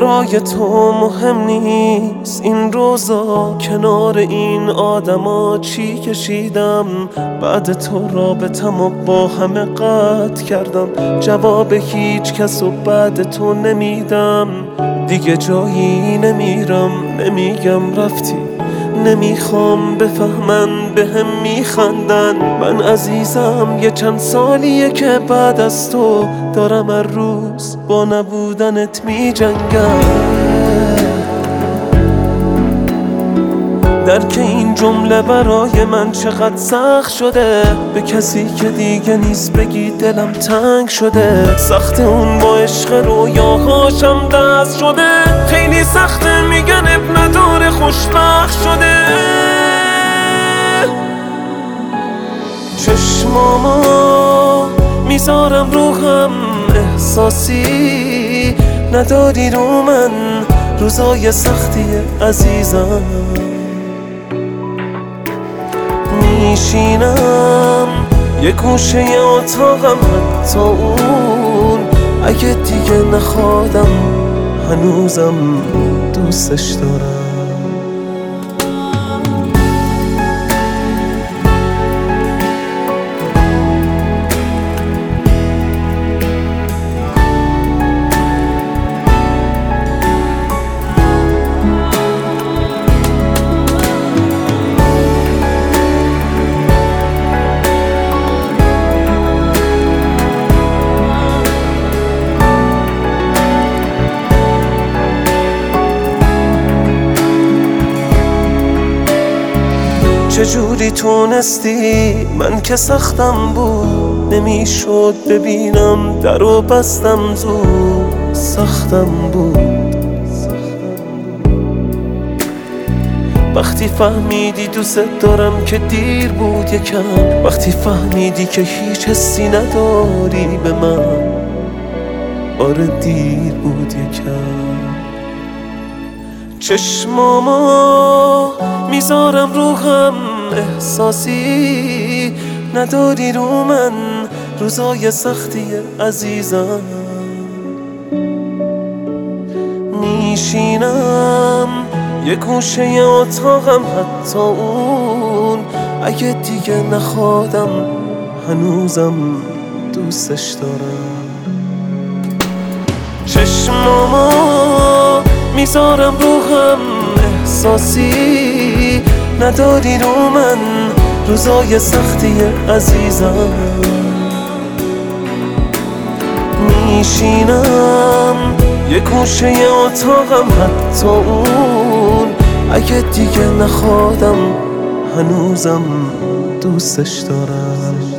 برای تو مهم نیست. این روزا کنار این آدما چی کشیدم؟ بعد تو رابطم و با همه قطع کردم. جواب هیچ کس و بعد تو نمیدم. دیگه جایی نمیرم. نمیگم رفتی. نمی‌خوام بفهمن به هم میخندن. من عزیزم یه چند سالیه که بعد از تو دارم هر روز با نبودنت میجنگم. درک این جمله برای من چقدر سخت شده به کسی که دیگه نیست بگی دلم تنگ شده. سخت اون با عشق رویاهاشم دست شده. خیلی سخته میگن اب نداره خوشبخت شده. چشمامو می‌ذارم رو هم احساسی. نداری رو من روزای سختی عزیزم. میشینم یه گوشه اتاقم حتی اون. اگه دیگه نخوادم هنوزم دوستش دارم. چجوری تونستی؟ من که سختم بود نمی‌شد ببینم در و بستم زود. سختم بود. وقتی فهمیدی دوست دارم که دیر بود یکم وقتی فهمیدی که هیچ حسی نداری به من آره دیر بود یکم. چشمامو می‌ذارم رو احساسی. نداری رو من روزای سختی عزیزم. میشینم یه گوشه اتاقم حتی اون. اگه دیگه نخوادم هنوزم دوستش دارم. چشمامو می‌ذارم رو هم احساسی نداری رو من روزای سختی عزیزم. میشینم یه گوشه اتاقم حتی اون. اگه دیگه نخوادم هنوزم دوستش دارم.